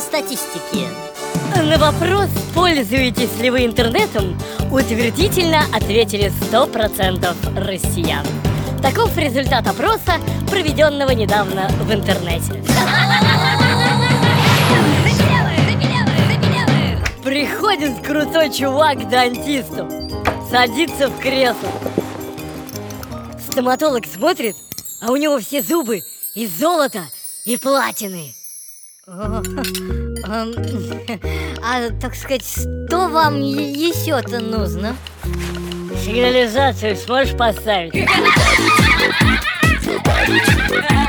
статистики. На вопрос, пользуетесь ли вы интернетом, утвердительно ответили 100% россиян. Таков результат опроса, проведенного недавно в интернете. Приходит крутой чувак к дантисту, садится в кресло. Стоматолог смотрит, а у него все зубы из золота и платины. Ам, А, так сказать, что вам еще-то нужно? Сигнализацию сможешь поставить?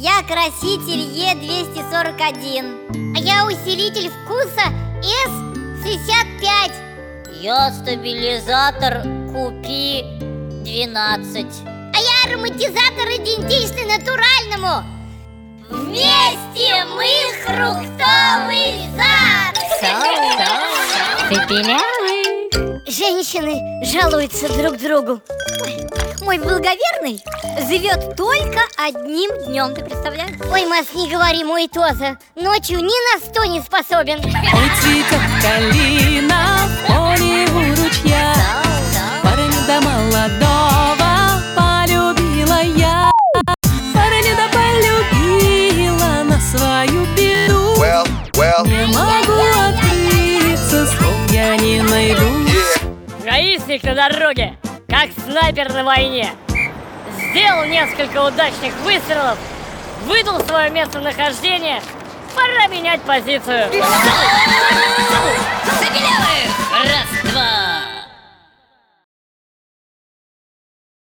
я краситель Е241 А я усилитель вкуса С65 Я стабилизатор Купи 12 А я ароматизатор идентичный натуральному. Вместе мы фруктовый сад Ты. Женщины жалуются друг другу. Ой, Мой благоверный живет только одним днем, ты представляешь? Ой, Маш, не говори, мой Тоза Ночью ни на что не способен. Ой, цветет калина в поле у ручья. Парня до молодого полюбила я. Парня да полюбила на свою беду. Well, well, Не могу открыться, слов я не найду. Yeah. Гаишник на дороге, как снайпер на войне. Сделал несколько удачных выстрелов, выдал свое местонахождение. Пора менять позицию. Забелевых!